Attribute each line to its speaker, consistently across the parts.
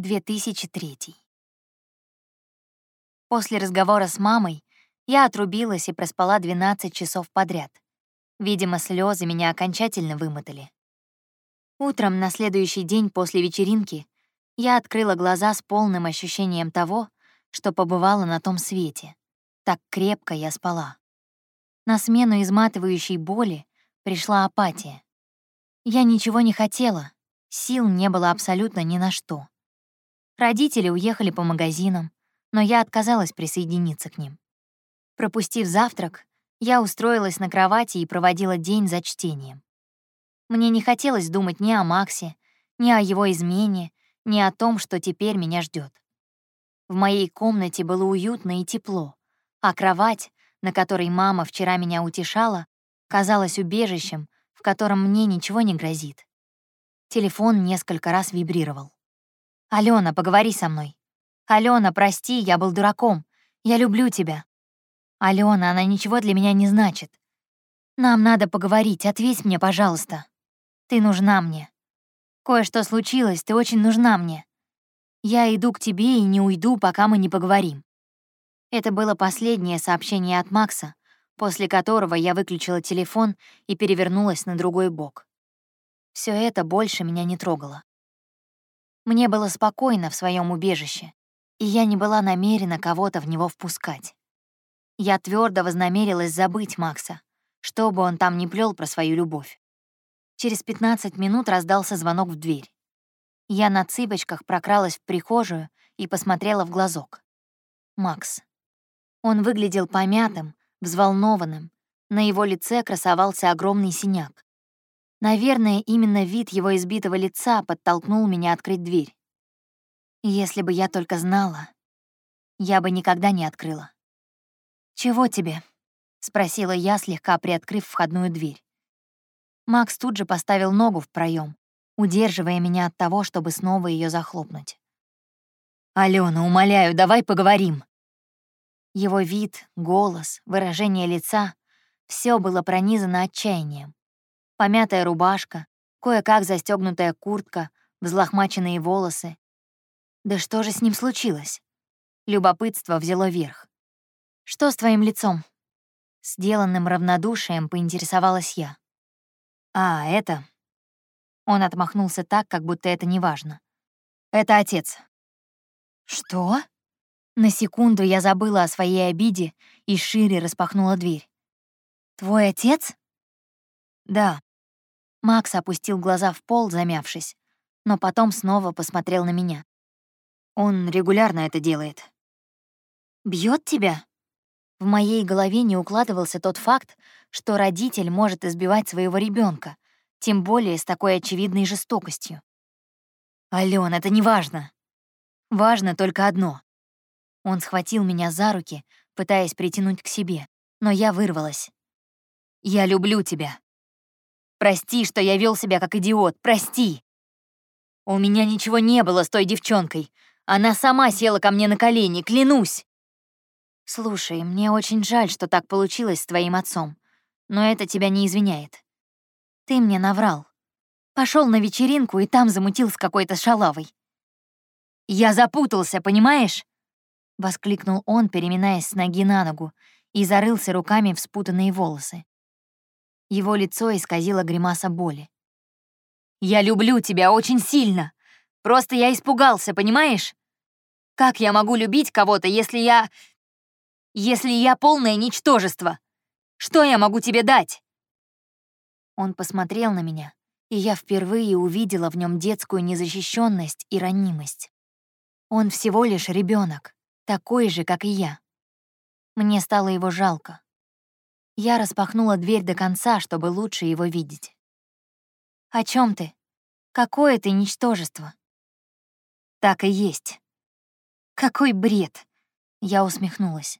Speaker 1: 2003. После разговора с мамой я отрубилась и проспала 12 часов подряд. Видимо, слезы меня окончательно вымотали. Утром на следующий день после вечеринки я открыла глаза с полным ощущением того, что побывала на том свете. Так крепко я спала. На смену изматывающей боли пришла апатия. Я ничего не хотела, сил не было абсолютно ни на что. Родители уехали по магазинам, но я отказалась присоединиться к ним. Пропустив завтрак, я устроилась на кровати и проводила день за чтением. Мне не хотелось думать ни о Максе, ни о его измене, ни о том, что теперь меня ждет. В моей комнате было уютно и тепло, а кровать, на которой мама вчера меня утешала, казалась убежищем, в котором мне ничего не грозит. Телефон несколько раз вибрировал. «Алена, поговори со мной. Алена, прости, я был дураком. Я люблю тебя. Алена, она ничего для меня не значит. Нам надо поговорить, ответь мне, пожалуйста. Ты нужна мне. Кое-что случилось, ты очень нужна мне. Я иду к тебе и не уйду, пока мы не поговорим». Это было последнее сообщение от Макса, после которого я выключила телефон и перевернулась на другой бок. Все это больше меня не трогало. Мне было спокойно в своем убежище, и я не была намерена кого-то в него впускать. Я твердо вознамерилась забыть Макса, что бы он там ни плел про свою любовь. Через 15 минут раздался звонок в дверь. Я на цыпочках прокралась в прихожую и посмотрела в глазок. Макс. Он выглядел помятым, взволнованным. На его лице красовался огромный синяк. Наверное, именно вид его избитого лица подтолкнул меня открыть дверь. Если бы я только знала, я бы никогда не открыла. «Чего тебе?» — спросила я, слегка приоткрыв входную дверь. Макс тут же поставил ногу в проем, удерживая меня от того, чтобы снова ее захлопнуть. «Алена, умоляю, давай поговорим!» Его вид, голос, выражение лица — все было пронизано отчаянием. Помятая рубашка, кое-как застегнутая куртка, взлохмаченные волосы. Да что же с ним случилось? Любопытство взяло верх. «Что с твоим лицом?» Сделанным равнодушием поинтересовалась я. «А, это...» Он отмахнулся так, как будто это не важно. «Это отец». «Что?» На секунду я забыла о своей обиде и шире распахнула дверь. «Твой отец?» «Да», Макс опустил глаза в пол, замявшись, но потом снова посмотрел на меня. Он регулярно это делает. Бьет тебя? В моей голове не укладывался тот факт, что родитель может избивать своего ребенка, тем более с такой очевидной жестокостью. Ален, это не важно. Важно только одно. Он схватил меня за руки, пытаясь притянуть к себе, но я вырвалась. «Я люблю тебя», Прости, что я вел себя как идиот, прости. У меня ничего не было с той девчонкой. Она сама села ко мне на колени, клянусь. Слушай, мне очень жаль, что так получилось с твоим отцом, но это тебя не извиняет. Ты мне наврал. Пошел на вечеринку и там замутил с какой-то шалавой. Я запутался, понимаешь? Воскликнул он, переминаясь с ноги на ногу, и зарылся руками в спутанные волосы. Его лицо исказило гримаса боли. «Я люблю тебя очень сильно. Просто я испугался, понимаешь? Как я могу любить кого-то, если я... Если я полное ничтожество? Что я могу тебе дать?» Он посмотрел на меня, и я впервые увидела в нем детскую незащищенность и ранимость. Он всего лишь ребенок, такой же, как и я. Мне стало его жалко. Я распахнула дверь до конца, чтобы лучше его видеть. «О чем ты? Какое ты ничтожество?» «Так и есть». «Какой бред!» — я усмехнулась.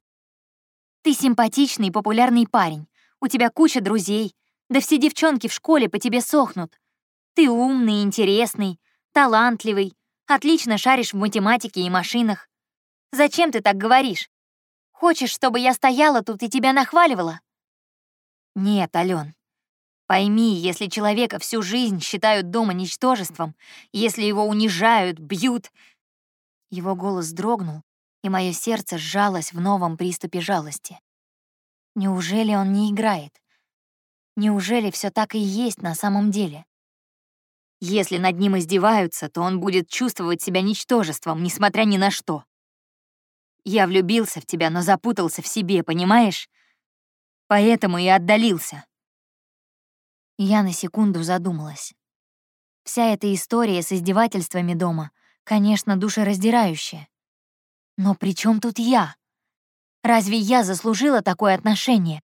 Speaker 1: «Ты симпатичный популярный парень, у тебя куча друзей, да все девчонки в школе по тебе сохнут. Ты умный, интересный, талантливый, отлично шаришь в математике и машинах. Зачем ты так говоришь? Хочешь, чтобы я стояла тут и тебя нахваливала?» Нет, Ален. Пойми, если человека всю жизнь считают дома ничтожеством, если его унижают, бьют, Его голос дрогнул, и мое сердце сжалось в новом приступе жалости. Неужели он не играет? Неужели все так и есть на самом деле? Если над ним издеваются, то он будет чувствовать себя ничтожеством, несмотря ни на что. Я влюбился в тебя, но запутался в себе, понимаешь? Поэтому и отдалился. Я на секунду задумалась. Вся эта история с издевательствами дома, конечно, душераздирающая. Но при чем тут я? Разве я заслужила такое отношение?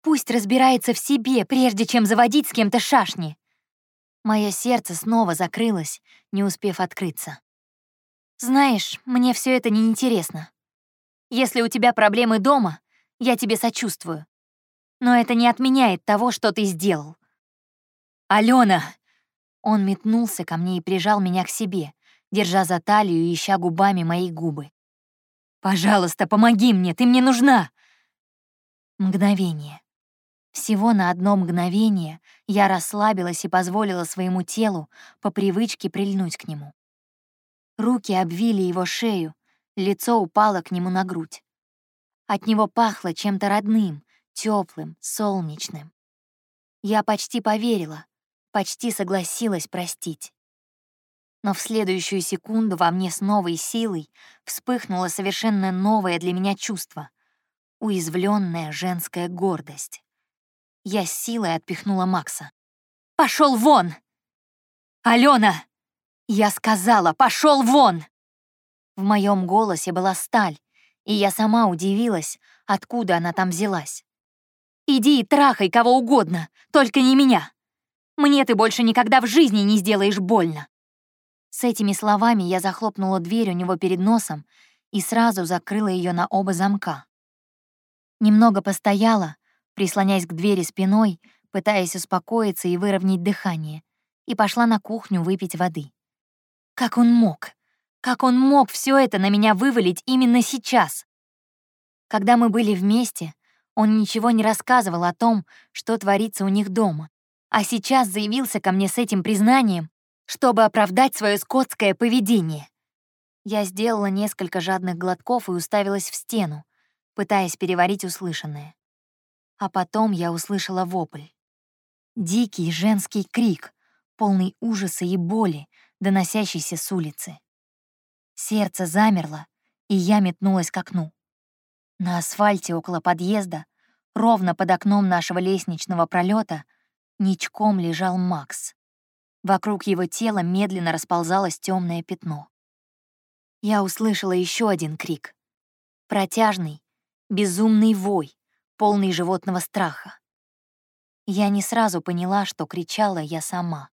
Speaker 1: Пусть разбирается в себе, прежде чем заводить с кем-то шашни. Мое сердце снова закрылось, не успев открыться. Знаешь, мне все это неинтересно. Если у тебя проблемы дома, я тебе сочувствую. Но это не отменяет того, что ты сделал. Алена! Он метнулся ко мне и прижал меня к себе, держа за талию и ища губами мои губы. «Пожалуйста, помоги мне, ты мне нужна!» Мгновение. Всего на одно мгновение я расслабилась и позволила своему телу по привычке прильнуть к нему. Руки обвили его шею, лицо упало к нему на грудь. От него пахло чем-то родным, теплым, солнечным. Я почти поверила, почти согласилась простить. Но в следующую секунду во мне с новой силой вспыхнуло совершенно новое для меня чувство — уязвленная женская гордость. Я с силой отпихнула Макса. Пошел вон! Алена! Я сказала, пошел вон! В моем голосе была сталь, и я сама удивилась, откуда она там взялась. «Иди и трахай кого угодно, только не меня. Мне ты больше никогда в жизни не сделаешь больно». С этими словами я захлопнула дверь у него перед носом и сразу закрыла ее на оба замка. Немного постояла, прислоняясь к двери спиной, пытаясь успокоиться и выровнять дыхание, и пошла на кухню выпить воды. Как он мог? Как он мог все это на меня вывалить именно сейчас? Когда мы были вместе, он ничего не рассказывал о том, что творится у них дома, а сейчас заявился ко мне с этим признанием, чтобы оправдать свое скотское поведение. Я сделала несколько жадных глотков и уставилась в стену, пытаясь переварить услышанное. А потом я услышала вопль. Дикий женский крик, полный ужаса и боли, доносящийся с улицы. Сердце замерло, и я метнулась к окну. На асфальте около подъезда, ровно под окном нашего лестничного пролета, ничком лежал Макс. Вокруг его тела медленно расползалось темное пятно. Я услышала еще один крик. Протяжный, безумный вой, полный животного страха. Я не сразу поняла, что кричала я сама.